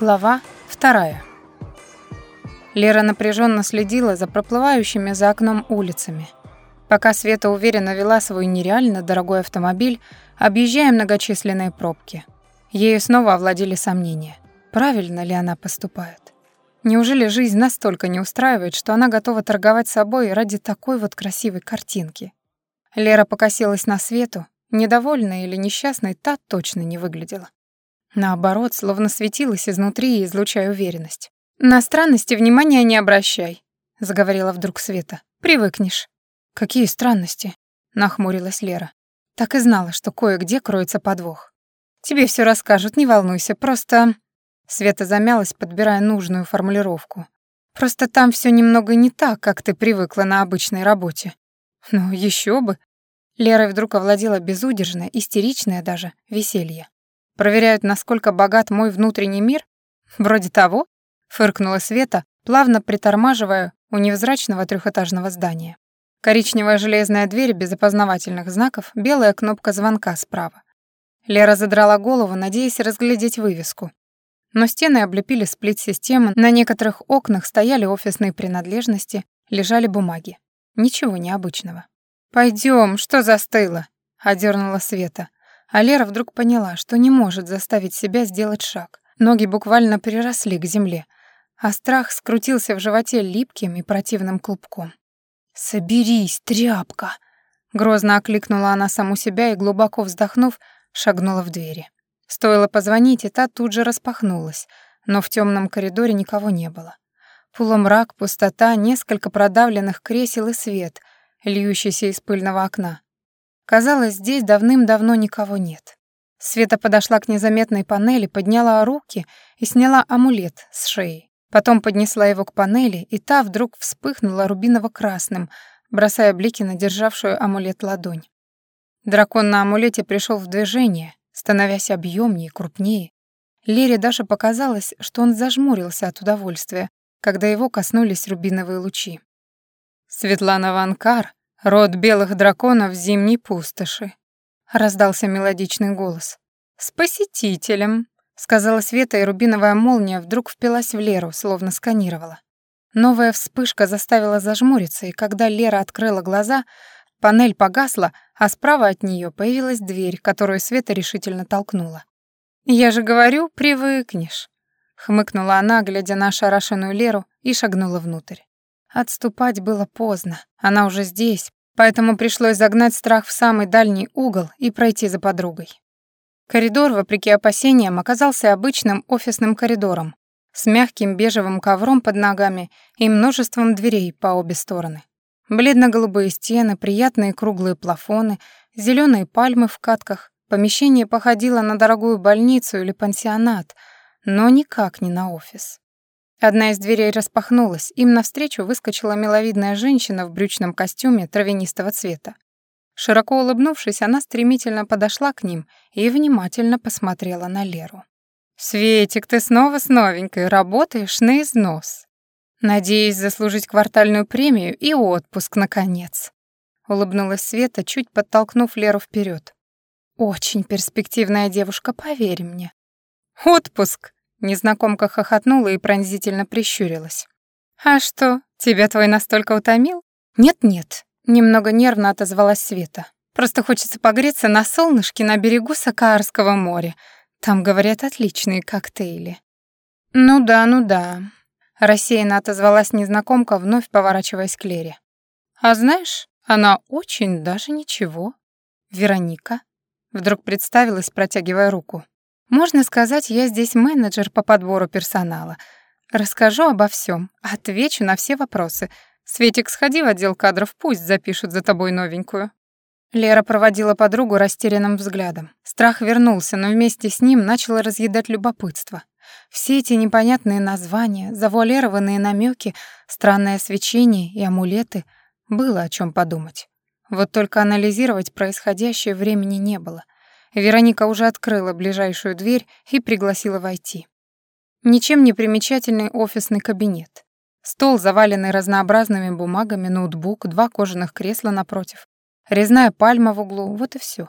Глава вторая. Лера напряженно следила за проплывающими за окном улицами. Пока Света уверенно вела свой нереально дорогой автомобиль, объезжая многочисленные пробки. Ею снова овладели сомнения. Правильно ли она поступает? Неужели жизнь настолько не устраивает, что она готова торговать собой ради такой вот красивой картинки? Лера покосилась на Свету, недовольная или несчастной та точно не выглядела. Наоборот, словно светилась изнутри и излучая уверенность. «На странности внимания не обращай», — заговорила вдруг Света. «Привыкнешь». «Какие странности?» — нахмурилась Лера. Так и знала, что кое-где кроется подвох. «Тебе все расскажут, не волнуйся, просто...» Света замялась, подбирая нужную формулировку. «Просто там все немного не так, как ты привыкла на обычной работе». «Ну, еще бы!» Лера вдруг овладела безудержное, истеричное даже, веселье проверяют, насколько богат мой внутренний мир? Вроде того, фыркнула Света, плавно притормаживая у невзрачного трехэтажного здания. Коричневая железная дверь без опознавательных знаков, белая кнопка звонка справа. Лера задрала голову, надеясь разглядеть вывеску. Но стены облепили сплит-системы, на некоторых окнах стояли офисные принадлежности, лежали бумаги. Ничего необычного. «Пойдем, что застыло?» — одернула Света. Алера вдруг поняла, что не может заставить себя сделать шаг. Ноги буквально приросли к земле, а страх скрутился в животе липким и противным клубком. «Соберись, тряпка!» Грозно окликнула она саму себя и, глубоко вздохнув, шагнула в двери. Стоило позвонить, и та тут же распахнулась, но в темном коридоре никого не было. Полумрак, пустота, несколько продавленных кресел и свет, льющийся из пыльного окна. Казалось, здесь давным-давно никого нет. Света подошла к незаметной панели, подняла руки и сняла амулет с шеи. Потом поднесла его к панели, и та вдруг вспыхнула рубиново-красным, бросая блики на державшую амулет ладонь. Дракон на амулете пришел в движение, становясь объемнее, крупнее. Лере даже показалось, что он зажмурился от удовольствия, когда его коснулись рубиновые лучи. Светлана Ванкар «Род белых драконов зимней пустоши», — раздался мелодичный голос. «С посетителем», — сказала Света, и рубиновая молния вдруг впилась в Леру, словно сканировала. Новая вспышка заставила зажмуриться, и когда Лера открыла глаза, панель погасла, а справа от нее появилась дверь, которую Света решительно толкнула. «Я же говорю, привыкнешь», — хмыкнула она, глядя на ошарашенную Леру, и шагнула внутрь. Отступать было поздно. Она уже здесь, поэтому пришлось загнать страх в самый дальний угол и пройти за подругой. Коридор, вопреки опасениям, оказался обычным офисным коридором с мягким бежевым ковром под ногами и множеством дверей по обе стороны. Бледно-голубые стены, приятные круглые плафоны, зеленые пальмы в катках. Помещение походило на дорогую больницу или пансионат, но никак не на офис. Одна из дверей распахнулась, им навстречу выскочила миловидная женщина в брючном костюме травянистого цвета. Широко улыбнувшись, она стремительно подошла к ним и внимательно посмотрела на Леру. «Светик, ты снова с новенькой, работаешь на износ. Надеюсь заслужить квартальную премию и отпуск, наконец». Улыбнулась Света, чуть подтолкнув Леру вперед. «Очень перспективная девушка, поверь мне». «Отпуск!» Незнакомка хохотнула и пронзительно прищурилась. «А что, тебя твой настолько утомил?» «Нет-нет», — немного нервно отозвалась Света. «Просто хочется погреться на солнышке на берегу Сакаарского моря. Там, говорят, отличные коктейли». «Ну да, ну да», — рассеянно отозвалась незнакомка, вновь поворачиваясь к Лере. «А знаешь, она очень даже ничего. Вероника». Вдруг представилась, протягивая руку. Можно сказать, я здесь менеджер по подбору персонала. Расскажу обо всем, отвечу на все вопросы. Светик, сходи в отдел кадров, пусть запишут за тобой новенькую». Лера проводила подругу растерянным взглядом. Страх вернулся, но вместе с ним начало разъедать любопытство. Все эти непонятные названия, завуалированные намеки, странное свечение и амулеты — было о чем подумать. Вот только анализировать происходящее времени не было — Вероника уже открыла ближайшую дверь и пригласила войти. Ничем не примечательный офисный кабинет. Стол, заваленный разнообразными бумагами, ноутбук, два кожаных кресла напротив, резная пальма в углу, вот и все.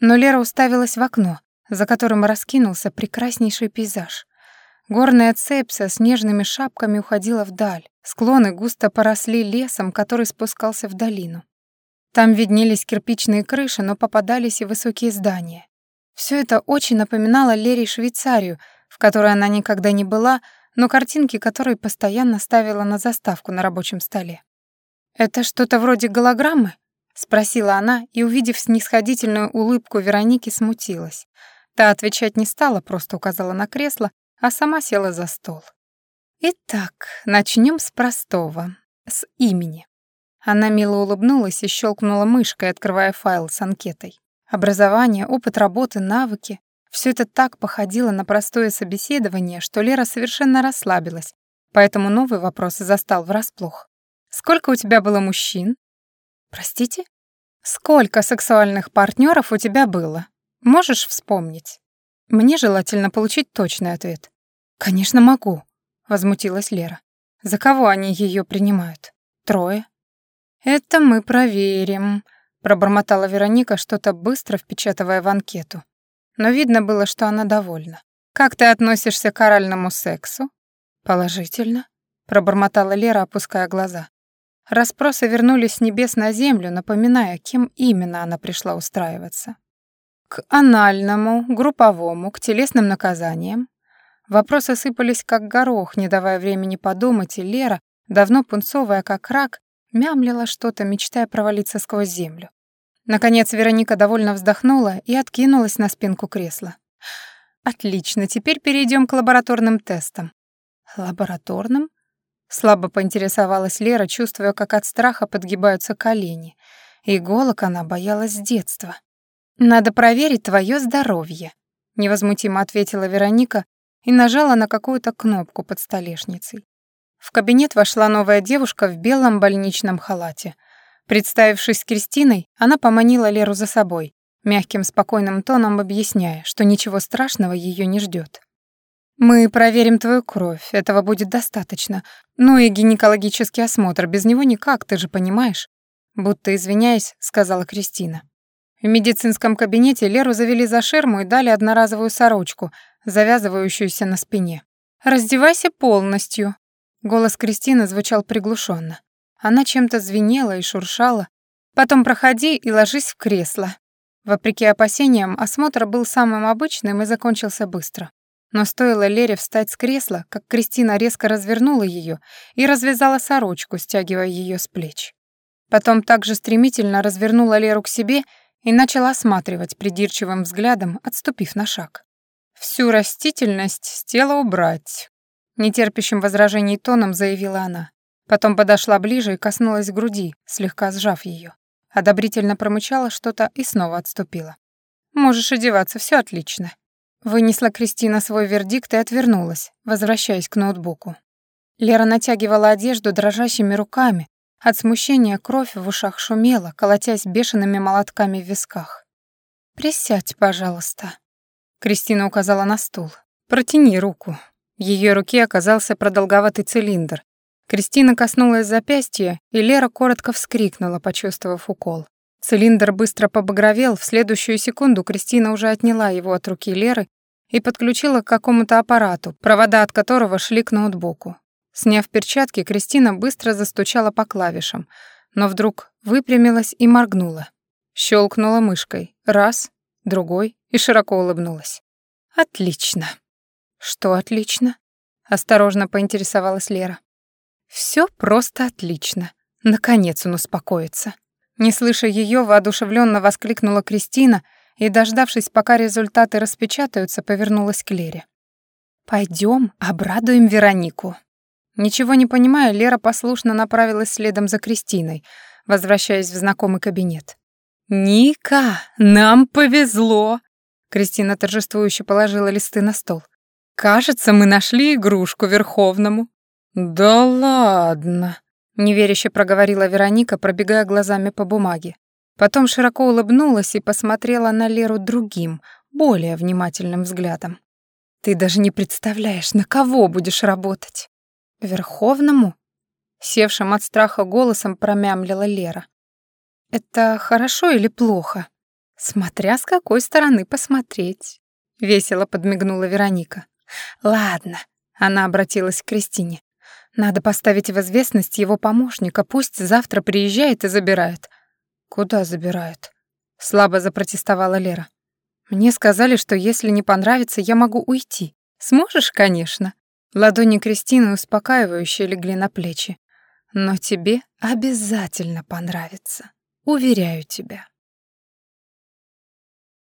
Но Лера уставилась в окно, за которым раскинулся прекраснейший пейзаж. Горная цепь со снежными шапками уходила вдаль. Склоны густо поросли лесом, который спускался в долину. Там виднелись кирпичные крыши, но попадались и высокие здания. Все это очень напоминало Лере Швейцарию, в которой она никогда не была, но картинки которой постоянно ставила на заставку на рабочем столе. «Это что-то вроде голограммы?» — спросила она и, увидев снисходительную улыбку Вероники, смутилась. Та отвечать не стала, просто указала на кресло, а сама села за стол. «Итак, начнем с простого, с имени. Она мило улыбнулась и щелкнула мышкой, открывая файл с анкетой. Образование, опыт работы, навыки — все это так походило на простое собеседование, что Лера совершенно расслабилась, поэтому новый вопрос застал врасплох. «Сколько у тебя было мужчин?» «Простите?» «Сколько сексуальных партнеров у тебя было? Можешь вспомнить?» Мне желательно получить точный ответ. «Конечно, могу», — возмутилась Лера. «За кого они ее принимают? Трое?» «Это мы проверим», — пробормотала Вероника, что-то быстро впечатывая в анкету. Но видно было, что она довольна. «Как ты относишься к оральному сексу?» «Положительно», — пробормотала Лера, опуская глаза. Распросы вернулись с небес на землю, напоминая, кем именно она пришла устраиваться. К анальному, групповому, к телесным наказаниям. Вопросы сыпались как горох, не давая времени подумать, и Лера, давно пунцовая как рак, Мямлила что-то, мечтая провалиться сквозь землю. Наконец Вероника довольно вздохнула и откинулась на спинку кресла. «Отлично, теперь перейдем к лабораторным тестам». «Лабораторным?» Слабо поинтересовалась Лера, чувствуя, как от страха подгибаются колени. Иголок она боялась с детства. «Надо проверить твое здоровье», — невозмутимо ответила Вероника и нажала на какую-то кнопку под столешницей. В кабинет вошла новая девушка в белом больничном халате. Представившись Кристиной, она поманила Леру за собой, мягким спокойным тоном объясняя, что ничего страшного ее не ждет. «Мы проверим твою кровь, этого будет достаточно. Ну и гинекологический осмотр, без него никак, ты же понимаешь?» Будто извиняясь, сказала Кристина. В медицинском кабинете Леру завели за ширму и дали одноразовую сорочку, завязывающуюся на спине. «Раздевайся полностью». Голос Кристины звучал приглушенно. Она чем-то звенела и шуршала. «Потом проходи и ложись в кресло». Вопреки опасениям, осмотр был самым обычным и закончился быстро. Но стоило Лере встать с кресла, как Кристина резко развернула ее и развязала сорочку, стягивая ее с плеч. Потом также стремительно развернула Леру к себе и начала осматривать придирчивым взглядом, отступив на шаг. «Всю растительность с тела убрать», нетерпящим возражений тоном заявила она. Потом подошла ближе и коснулась груди, слегка сжав ее. Одобрительно промычала что-то и снова отступила. «Можешь одеваться, все отлично». Вынесла Кристина свой вердикт и отвернулась, возвращаясь к ноутбуку. Лера натягивала одежду дрожащими руками, от смущения кровь в ушах шумела, колотясь бешеными молотками в висках. «Присядь, пожалуйста». Кристина указала на стул. «Протяни руку». В Ее руке оказался продолговатый цилиндр. Кристина коснулась запястья, и Лера коротко вскрикнула, почувствовав укол. Цилиндр быстро побагровел, в следующую секунду Кристина уже отняла его от руки Леры и подключила к какому-то аппарату, провода от которого шли к ноутбуку. Сняв перчатки, Кристина быстро застучала по клавишам, но вдруг выпрямилась и моргнула. Щелкнула мышкой. Раз, другой и широко улыбнулась. «Отлично!» «Что отлично?» — осторожно поинтересовалась Лера. «Всё просто отлично. Наконец он успокоится». Не слыша её, воодушевлённо воскликнула Кристина и, дождавшись, пока результаты распечатаются, повернулась к Лере. «Пойдём, обрадуем Веронику». Ничего не понимая, Лера послушно направилась следом за Кристиной, возвращаясь в знакомый кабинет. «Ника, нам повезло!» Кристина торжествующе положила листы на стол. Кажется, мы нашли игрушку Верховному». «Да ладно», — неверяще проговорила Вероника, пробегая глазами по бумаге. Потом широко улыбнулась и посмотрела на Леру другим, более внимательным взглядом. «Ты даже не представляешь, на кого будешь работать». «Верховному?» — севшим от страха голосом промямлила Лера. «Это хорошо или плохо?» «Смотря с какой стороны посмотреть», — весело подмигнула Вероника.«Ладно, Она обратилась к Кристине. «Надо поставить в известность его помощника, пусть завтра приезжает и забирает». «Куда забирает?» Слабо запротестовала Лера. «Мне сказали, что если не понравится, я могу уйти. Сможешь, конечно». Ладони Кристины успокаивающе легли на плечи. «Но тебе обязательно понравится. Уверяю тебя».